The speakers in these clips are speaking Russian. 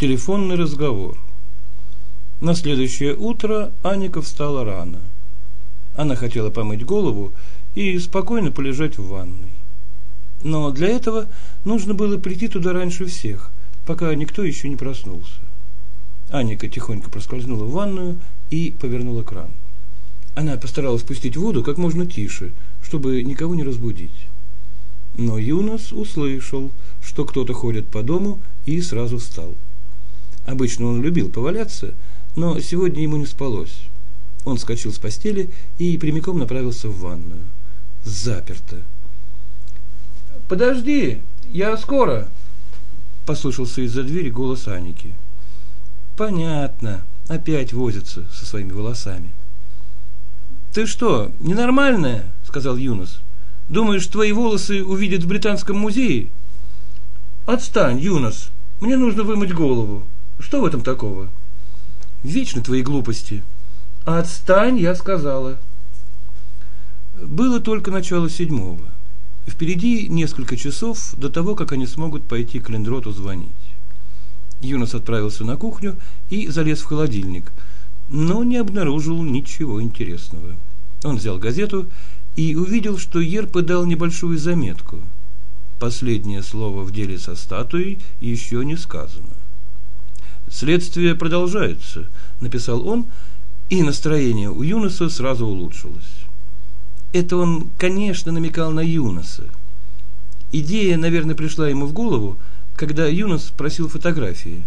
Телефонный разговор. На следующее утро Аника встала рано. Она хотела помыть голову и спокойно полежать в ванной. Но для этого нужно было прийти туда раньше всех, пока никто еще не проснулся. Аника тихонько проскользнула в ванную и повернула кран. Она постаралась пустить воду как можно тише, чтобы никого не разбудить. Но Юнос услышал, что кто-то ходит по дому, и сразу встал. Обычно он любил поваляться, но сегодня ему не спалось. Он скочил с постели и прямиком направился в ванную. Заперто. «Подожди, я скоро!» Послышался из-за двери голос Аники. «Понятно, опять возится со своими волосами». «Ты что, ненормальная?» – сказал Юнос. «Думаешь, твои волосы увидят в Британском музее?» «Отстань, Юнос, мне нужно вымыть голову. Что в этом такого? Вечно твои глупости. Отстань, я сказала. Было только начало седьмого. Впереди несколько часов до того, как они смогут пойти к Лендроту звонить. Юнос отправился на кухню и залез в холодильник, но не обнаружил ничего интересного. Он взял газету и увидел, что Ерп дал небольшую заметку. Последнее слово в деле со статуей еще не сказано. Следствие продолжается, написал он, и настроение у Юноса сразу улучшилось. Это он, конечно, намекал на Юноса. Идея, наверное, пришла ему в голову, когда Юнос просил фотографии.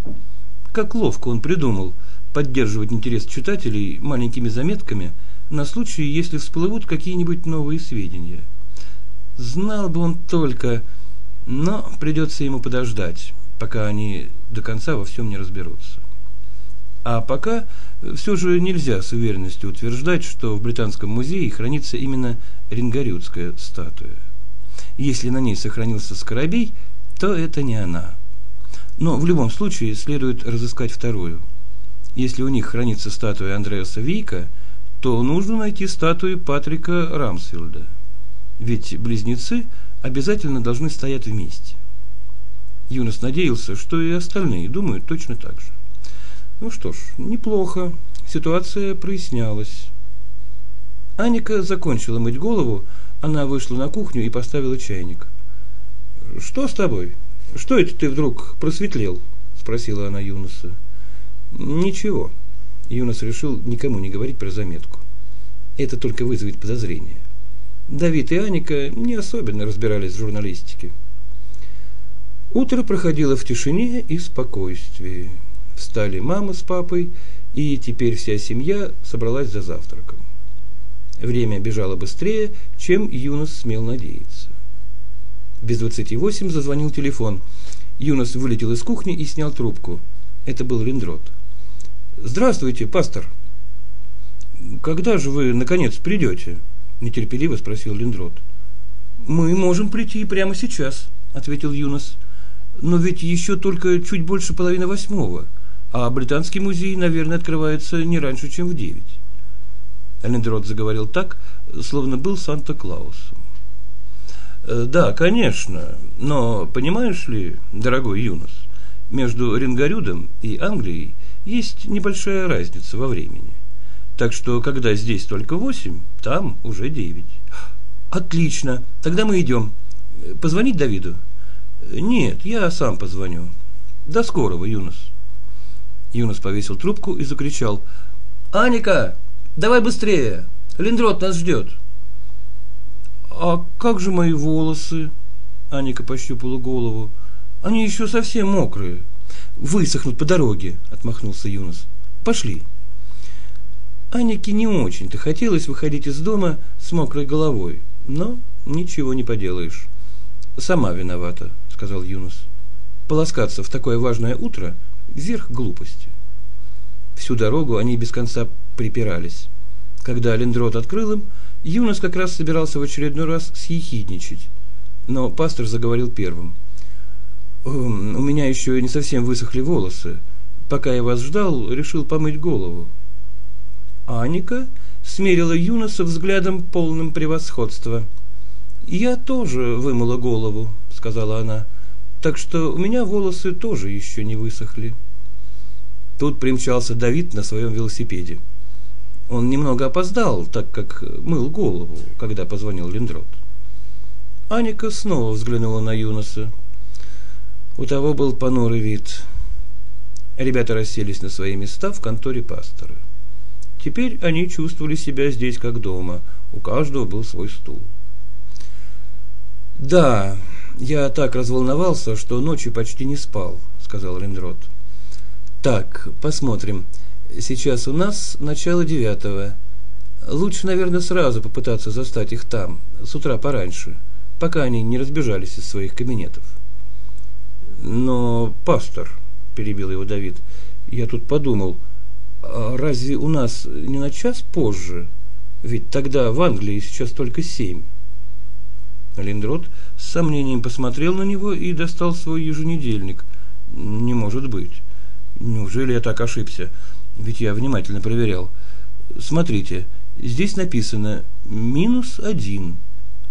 Как ловко он придумал поддерживать интерес читателей маленькими заметками на случай, если всплывут какие-нибудь новые сведения. Знал бы он только, но придется ему подождать пока они до конца во всем не разберутся. А пока все же нельзя с уверенностью утверждать, что в Британском музее хранится именно рингарютская статуя. Если на ней сохранился скоробей, то это не она. Но в любом случае следует разыскать вторую. Если у них хранится статуя Андреаса Вейка, то нужно найти статую Патрика Рамсфилда. Ведь близнецы обязательно должны стоять вместе. Юнос надеялся, что и остальные думают точно так же. Ну что ж, неплохо. Ситуация прояснялась. Аника закончила мыть голову, она вышла на кухню и поставила чайник. «Что с тобой? Что это ты вдруг просветлел?» – спросила она Юноса. «Ничего». Юнос решил никому не говорить про заметку. Это только вызовет подозрения. Давид и Аника не особенно разбирались в журналистике. Утро проходило в тишине и спокойствии. Встали мама с папой, и теперь вся семья собралась за завтраком. Время бежало быстрее, чем Юнос смел надеяться. Без двадцати восемь зазвонил телефон. Юнос вылетел из кухни и снял трубку. Это был Риндрот. «Здравствуйте, пастор!» «Когда же вы, наконец, придете?» – нетерпеливо спросил Линдрот. «Мы можем прийти прямо сейчас», – ответил Юнос. Но ведь еще только чуть больше половины восьмого, а Британский музей, наверное, открывается не раньше, чем в девять. Элендрот заговорил так, словно был Санта-Клаусом. «Э, да, конечно, но понимаешь ли, дорогой Юнос, между Рингарюдом и Англией есть небольшая разница во времени. Так что, когда здесь только восемь, там уже девять. Отлично, тогда мы идем. Позвонить Давиду? Нет, я сам позвоню. До скорого, Юнос. Юнос повесил трубку и закричал. Аника, давай быстрее. Линдрот нас ждет. А как же мои волосы? Аника пощупала голову. Они еще совсем мокрые. Высохнут по дороге, отмахнулся Юнос. Пошли. Анике не очень-то хотелось выходить из дома с мокрой головой, но ничего не поделаешь. Сама виновата сказал Юнус. Полоскаться в такое важное утро – верх глупости. Всю дорогу они без конца припирались. Когда Лендрот открыл им, Юнос как раз собирался в очередной раз съехидничать. Но пастор заговорил первым. «У меня еще не совсем высохли волосы. Пока я вас ждал, решил помыть голову». Аника смерила Юноса взглядом полным превосходства. «Я тоже вымыла голову», — сказала она так что у меня волосы тоже еще не высохли. Тут примчался Давид на своем велосипеде. Он немного опоздал, так как мыл голову, когда позвонил Линдрот. Аника снова взглянула на Юноса. У того был понурый вид. Ребята расселись на свои места в конторе пастора. Теперь они чувствовали себя здесь как дома. У каждого был свой стул. «Да, я так разволновался, что ночью почти не спал», — сказал Рендрот. «Так, посмотрим. Сейчас у нас начало девятого. Лучше, наверное, сразу попытаться застать их там, с утра пораньше, пока они не разбежались из своих кабинетов». «Но, пастор», — перебил его Давид, — «я тут подумал, а разве у нас не на час позже? Ведь тогда в Англии сейчас только семь». Линдрот с сомнением посмотрел на него и достал свой еженедельник. «Не может быть. Неужели я так ошибся? Ведь я внимательно проверял. Смотрите, здесь написано «минус один».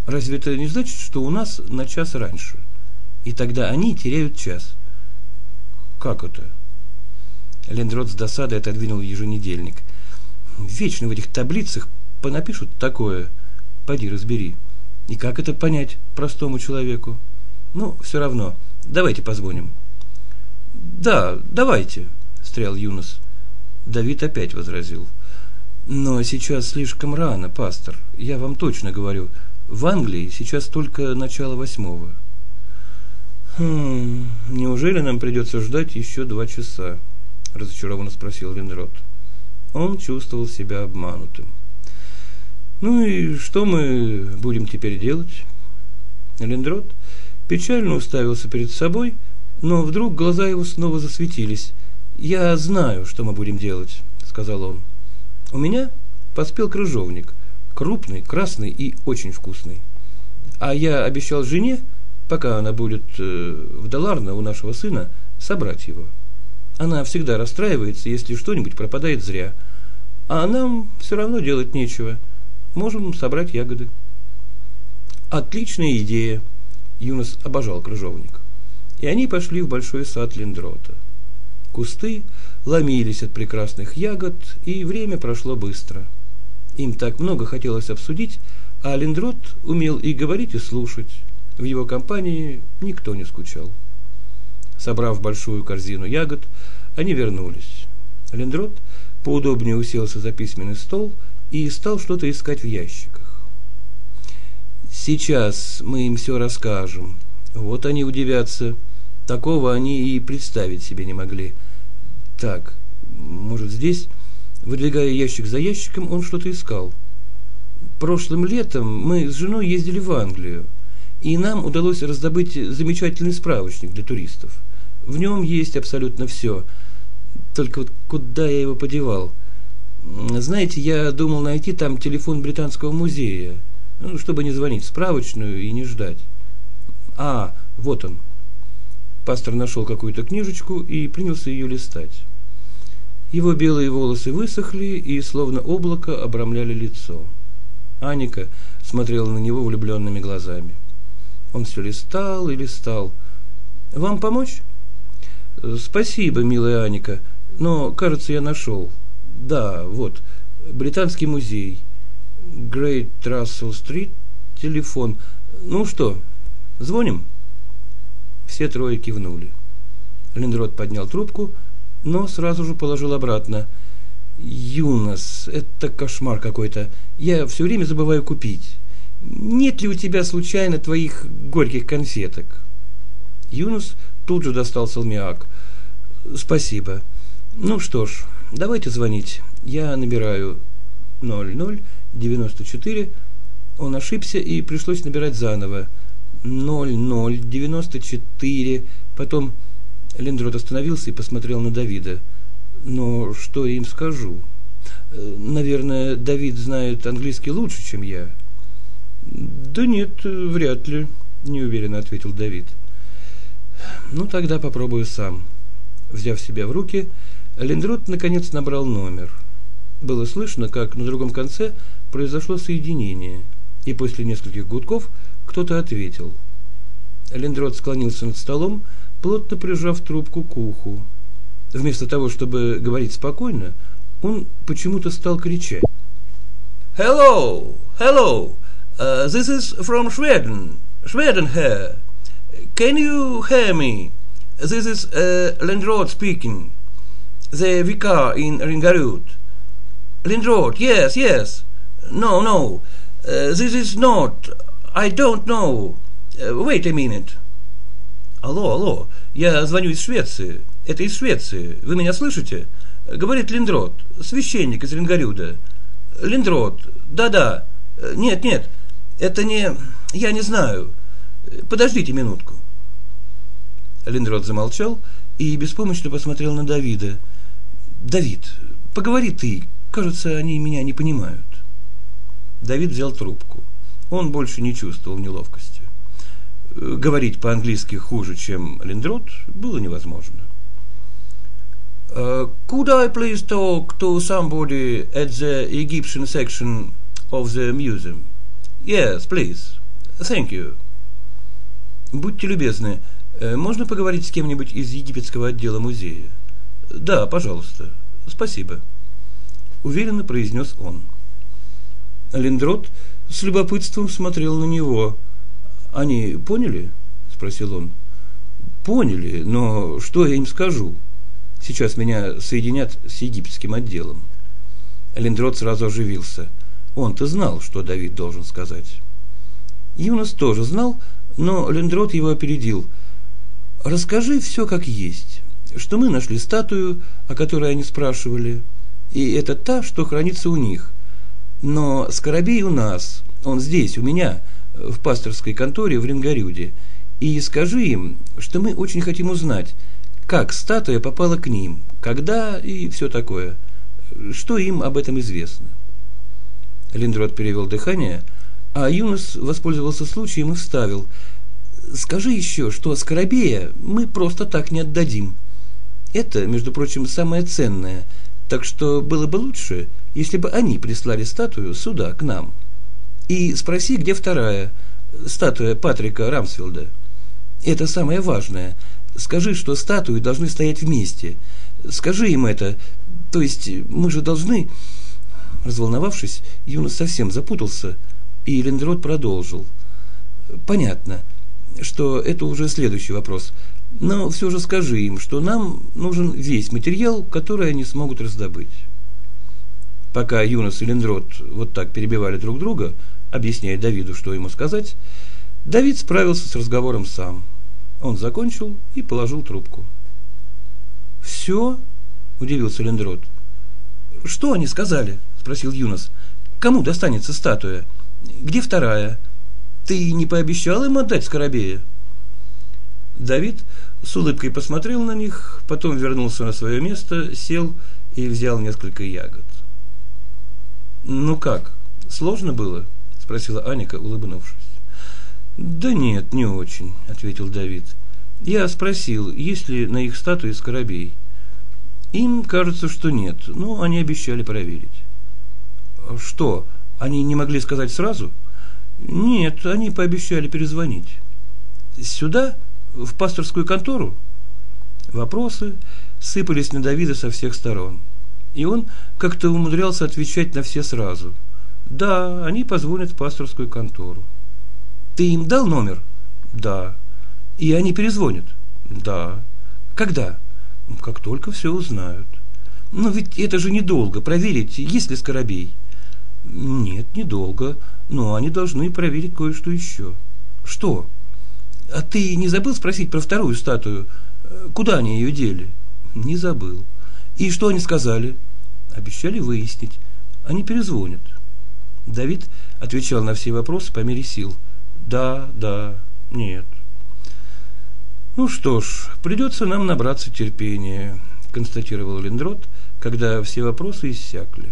Разве это не значит, что у нас на час раньше? И тогда они теряют час. Как это? Лендрот с досадой отодвинул еженедельник. Вечно в этих таблицах понапишут такое. Поди разбери. И как это понять простому человеку? Ну, все равно. Давайте позвоним. Да, давайте, встрял Юнос. Давид опять возразил. Но сейчас слишком рано, пастор. Я вам точно говорю. В Англии сейчас только начало восьмого. Хм, неужели нам придется ждать еще два часа? Разочарованно спросил Винрот. Он чувствовал себя обманутым. Ну и что мы будем теперь делать? Лендрот печально уставился перед собой, но вдруг глаза его снова засветились. «Я знаю, что мы будем делать», — сказал он. «У меня поспел крыжовник, крупный, красный и очень вкусный. А я обещал жене, пока она будет э, в Даларно у нашего сына, собрать его. Она всегда расстраивается, если что-нибудь пропадает зря. А нам все равно делать нечего» можем собрать ягоды. Отличная идея. Юнос обожал крыжовник. И они пошли в большой сад Линдрота. Кусты ломились от прекрасных ягод, и время прошло быстро. Им так много хотелось обсудить, а Линдрот умел и говорить, и слушать. В его компании никто не скучал. Собрав большую корзину ягод, они вернулись. Линдрот поудобнее уселся за письменный стол – и стал что-то искать в ящиках. Сейчас мы им все расскажем. Вот они удивятся. Такого они и представить себе не могли. Так, может здесь, выдвигая ящик за ящиком, он что-то искал. Прошлым летом мы с женой ездили в Англию, и нам удалось раздобыть замечательный справочник для туристов. В нем есть абсолютно все. Только вот куда я его подевал – знаете, я думал найти там телефон Британского музея, ну, чтобы не звонить в справочную и не ждать. А, вот он. Пастор нашел какую-то книжечку и принялся ее листать. Его белые волосы высохли и словно облако обрамляли лицо. Аника смотрела на него влюбленными глазами. Он все листал и листал. «Вам помочь?» «Спасибо, милая Аника, но, кажется, я нашел. Да, вот. Британский музей. Грейт Рассел Стрит. Телефон. Ну что, звоним? Все трое кивнули. Линдрот поднял трубку, но сразу же положил обратно. Юнос, это кошмар какой-то. Я все время забываю купить. Нет ли у тебя случайно твоих горьких конфеток? Юнос тут же достал салмиак. Спасибо. Ну что ж, Давайте звонить. Я набираю 0094. Он ошибся и пришлось набирать заново. 0094. Потом Лендрот остановился и посмотрел на Давида. Но что я им скажу? Наверное, Давид знает английский лучше, чем я. Да нет, вряд ли, неуверенно ответил Давид. Ну тогда попробую сам. Взяв себя в руки, Лендрот наконец набрал номер. Было слышно, как на другом конце произошло соединение, и после нескольких гудков кто-то ответил. Лендрот склонился над столом, плотно прижав трубку к уху. Вместо того, чтобы говорить спокойно, он почему-то стал кричать. Hello, hello, uh, this is from Sweden, Sweden here. Can you hear me? This is uh, Lindrod speaking, the vicar in Ringarut. Lindrod, yes, yes. No, no, uh, this is not. I don't know. Uh, wait a minute. Алло, алло, я звоню из Швеции. Это из Швеции. Вы меня слышите? Говорит Линдрот, священник из Рингарюда. Линдрот, да-да. Нет, нет, это не... Я не знаю. Подождите минутку. Линдрот замолчал и беспомощно посмотрел на Давида. «Давид, поговори ты. Кажется, они меня не понимают». Давид взял трубку. Он больше не чувствовал неловкости. Говорить по-английски хуже, чем Линдрот, было невозможно. Uh, could I please talk to somebody at the Egyptian section of the museum? Yes, please. Thank you. Будьте любезны, можно поговорить с кем-нибудь из египетского отдела музея? Да, пожалуйста. Спасибо. Уверенно произнес он. Линдрот с любопытством смотрел на него. Они поняли? Спросил он. Поняли, но что я им скажу? Сейчас меня соединят с египетским отделом. Линдрот сразу оживился. Он-то знал, что Давид должен сказать. Юнос тоже знал, но Лендрот его опередил. «Расскажи все как есть, что мы нашли статую, о которой они спрашивали, и это та, что хранится у них. Но Скоробей у нас, он здесь, у меня, в пасторской конторе в Рингарюде, и скажи им, что мы очень хотим узнать, как статуя попала к ним, когда и все такое. Что им об этом известно? Линдрот перевел дыхание, а Юнос воспользовался случаем и вставил. «Скажи еще, что Скоробея мы просто так не отдадим. Это, между прочим, самое ценное, так что было бы лучше, если бы они прислали статую сюда, к нам. И спроси, где вторая, статуя Патрика Рамсфилда. Это самое важное – Скажи, что статуи должны стоять вместе. Скажи им это. То есть мы же должны...» Разволновавшись, Юнос совсем запутался, и Лендрот продолжил. «Понятно, что это уже следующий вопрос. Но все же скажи им, что нам нужен весь материал, который они смогут раздобыть». Пока Юнос и Лендрот вот так перебивали друг друга, объясняя Давиду, что ему сказать, Давид справился с разговором сам – он закончил и положил трубку. «Все?» – удивился Лендрот. «Что они сказали?» – спросил Юнос. «Кому достанется статуя? Где вторая? Ты не пообещал им отдать Скоробея?» Давид с улыбкой посмотрел на них, потом вернулся на свое место, сел и взял несколько ягод. «Ну как, сложно было?» – спросила Аника, улыбнувшись. Да нет, не очень, ответил Давид. Я спросил, есть ли на их статуе скоробей. Им кажется, что нет, но они обещали проверить. Что, они не могли сказать сразу? Нет, они пообещали перезвонить. Сюда, в пасторскую контору? Вопросы сыпались на Давида со всех сторон. И он как-то умудрялся отвечать на все сразу. Да, они позвонят в пасторскую контору. Ты им дал номер? Да. И они перезвонят? Да. Когда? Как только все узнают. Но ведь это же недолго проверить, есть ли скоробей. Нет, недолго, но они должны проверить кое-что еще. Что? А ты не забыл спросить про вторую статую? Куда они ее дели? Не забыл. И что они сказали? Обещали выяснить. Они перезвонят. Давид отвечал на все вопросы по мере сил – да, да, нет. Ну что ж, придется нам набраться терпения, констатировал Лендрот, когда все вопросы иссякли.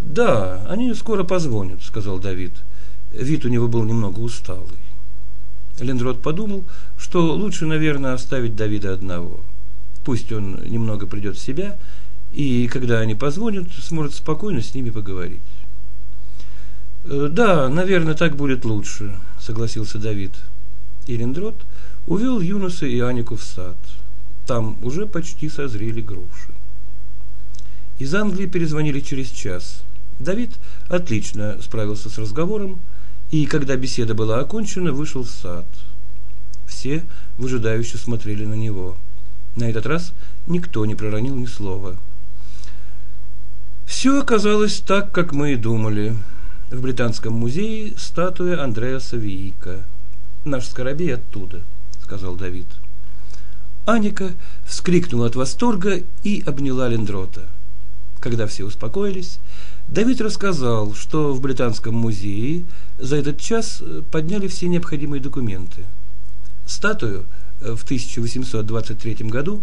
Да, они скоро позвонят, сказал Давид. Вид у него был немного усталый. Лендрот подумал, что лучше, наверное, оставить Давида одного. Пусть он немного придет в себя, и когда они позвонят, сможет спокойно с ними поговорить. Э, да, наверное, так будет лучше, согласился Давид. И Лендрот увел Юноса и Анику в сад. Там уже почти созрели груши. Из Англии перезвонили через час. Давид отлично справился с разговором, и когда беседа была окончена, вышел в сад. Все выжидающе смотрели на него. На этот раз никто не проронил ни слова. Все оказалось так, как мы и думали. В Британском музее статуя Андреаса Виика. Наш скоробей оттуда, сказал Давид. Аника вскрикнула от восторга и обняла Лендрота. Когда все успокоились, Давид рассказал, что в Британском музее за этот час подняли все необходимые документы. Статую в 1823 году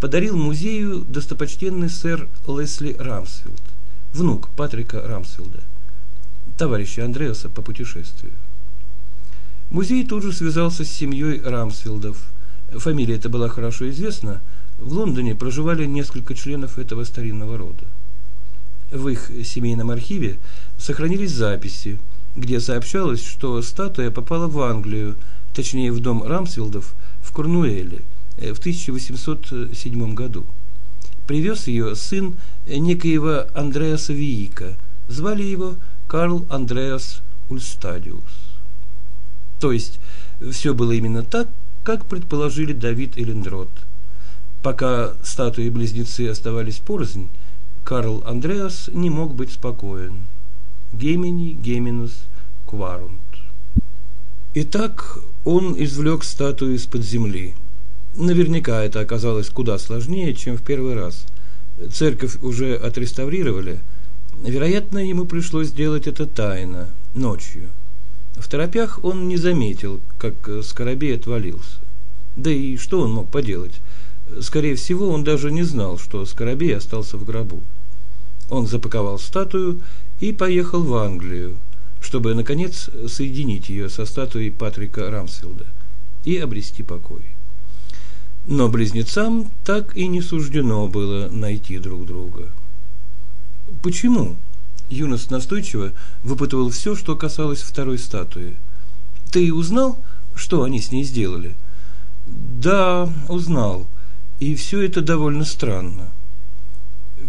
подарил музею достопочтенный сэр Лесли Рамсфилд, внук Патрика Рамсфилда, товарища Андреаса по путешествию. Музей тут же связался с семьей Рамсфилдов. Фамилия эта была хорошо известна. В Лондоне проживали несколько членов этого старинного рода. В их семейном архиве сохранились записи, где сообщалось, что статуя попала в Англию, точнее в дом Рамсфилдов в Корнуэле – Э, в 1807 году. Привез ее сын некоего Андреаса Виика. Звали его Карл Андреас Ульстадиус. То есть все было именно так, как предположили Давид и Лендрот. Пока статуи-близнецы оставались порознь, Карл Андреас не мог быть спокоен. Гемини, Геминус, Кварунт. Итак, он извлек статую из-под земли – Наверняка это оказалось куда сложнее, чем в первый раз. Церковь уже отреставрировали. Вероятно, ему пришлось сделать это тайно, ночью. В торопях он не заметил, как Скоробей отвалился. Да и что он мог поделать? Скорее всего, он даже не знал, что Скоробей остался в гробу. Он запаковал статую и поехал в Англию, чтобы, наконец, соединить ее со статуей Патрика Рамсфилда и обрести покой. Но близнецам так и не суждено было найти друг друга. Почему? Юнос настойчиво выпытывал все, что касалось второй статуи. Ты узнал, что они с ней сделали? Да, узнал. И все это довольно странно.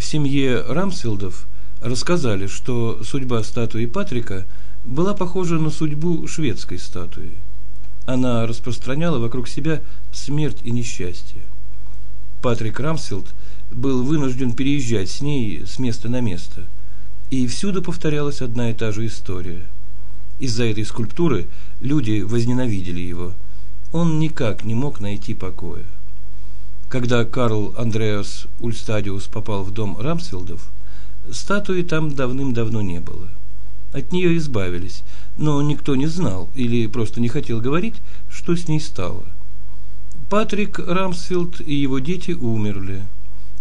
В семье Рамсфилдов рассказали, что судьба статуи Патрика была похожа на судьбу шведской статуи. Она распространяла вокруг себя смерть и несчастье. Патрик Рамсфилд был вынужден переезжать с ней с места на место. И всюду повторялась одна и та же история. Из-за этой скульптуры люди возненавидели его. Он никак не мог найти покоя. Когда Карл Андреас Ульстадиус попал в дом Рамсфилдов, статуи там давным-давно не было. От нее избавились, но никто не знал или просто не хотел говорить, что с ней стало. Патрик Рамсфилд и его дети умерли.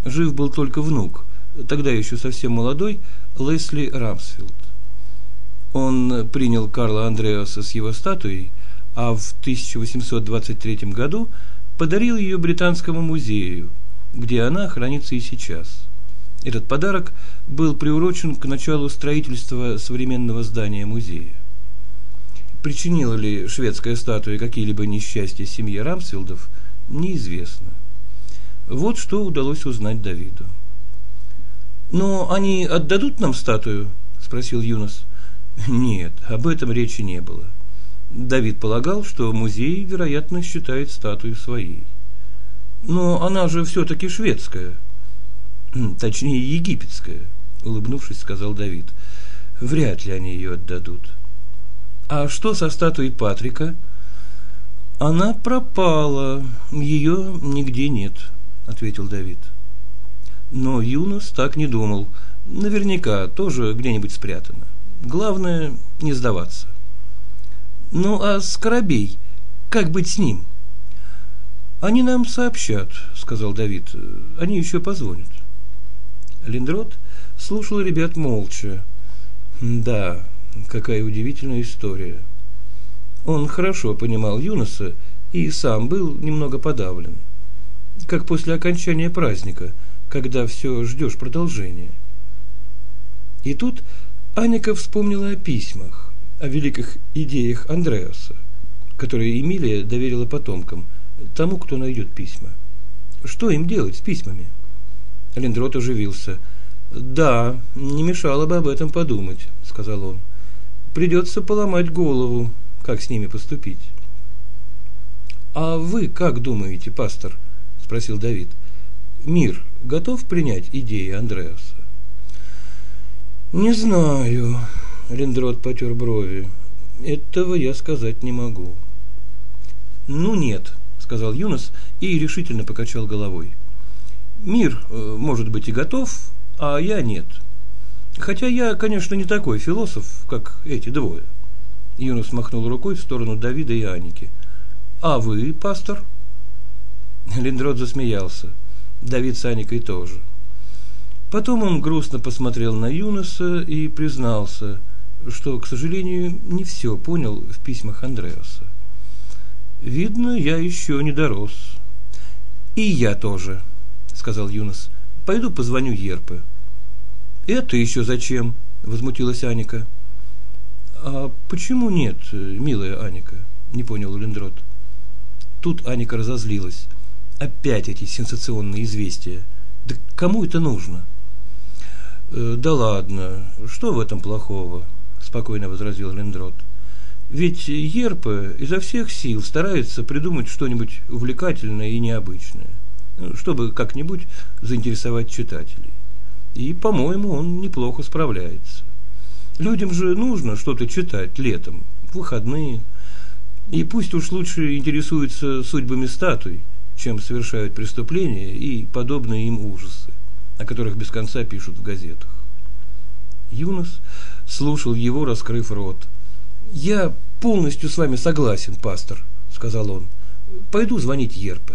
Жив был только внук, тогда еще совсем молодой, Лесли Рамсфилд. Он принял Карла Андреаса с его статуей, а в 1823 году подарил ее Британскому музею, где она хранится и сейчас. Этот подарок был приурочен к началу строительства современного здания музея причинила ли шведская статуя какие-либо несчастья семье Рамсфилдов, неизвестно. Вот что удалось узнать Давиду. «Но они отдадут нам статую?» – спросил Юнос. Нет, об этом речи не было. Давид полагал, что музей, вероятно, считает статую своей. Но она же все-таки шведская. Точнее, египетская, улыбнувшись, сказал Давид. Вряд ли они ее отдадут. А что со статуей Патрика? Она пропала, ее нигде нет, ответил Давид. Но Юнос так не думал. Наверняка тоже где-нибудь спрятана. Главное не сдаваться. Ну а Скоробей, как быть с ним? Они нам сообщат, сказал Давид. Они еще позвонят. Линдрот слушал ребят молча. Да, Какая удивительная история. Он хорошо понимал Юноса и сам был немного подавлен. Как после окончания праздника, когда все ждешь продолжения. И тут Аника вспомнила о письмах, о великих идеях Андреаса, которые Эмилия доверила потомкам, тому, кто найдет письма. Что им делать с письмами? Линдрот оживился. Да, не мешало бы об этом подумать, сказал он. Придется поломать голову, как с ними поступить. А вы как думаете, пастор? спросил Давид. Мир готов принять идеи Андреаса? Не знаю, Линдрот потер брови. Этого я сказать не могу. Ну нет, сказал Юнос и решительно покачал головой. Мир, э, может быть, и готов, а я нет. Хотя я, конечно, не такой философ, как эти двое. Юнос махнул рукой в сторону Давида и Аники. А вы, пастор? Линдрод засмеялся. Давид с Аникой тоже. Потом он грустно посмотрел на Юноса и признался, что, к сожалению, не все понял в письмах Андреаса. Видно, я еще не дорос. И я тоже, сказал Юнос. Пойду позвоню Ерпе. Это еще зачем? возмутилась Аника. А почему нет, милая Аника? не понял Линдрот. Тут Аника разозлилась. Опять эти сенсационные известия. Да кому это нужно? «Э, да ладно, что в этом плохого? Спокойно возразил Линдрот. Ведь Ерпа изо всех сил старается придумать что-нибудь увлекательное и необычное, чтобы как-нибудь заинтересовать читателей. И, по-моему, он неплохо справляется. Людям же нужно что-то читать летом, в выходные. И пусть уж лучше интересуются судьбами статуй, чем совершают преступления и подобные им ужасы, о которых без конца пишут в газетах. Юнос слушал его, раскрыв рот – я полностью с вами согласен, пастор, сказал он. Пойду звонить Ерпе.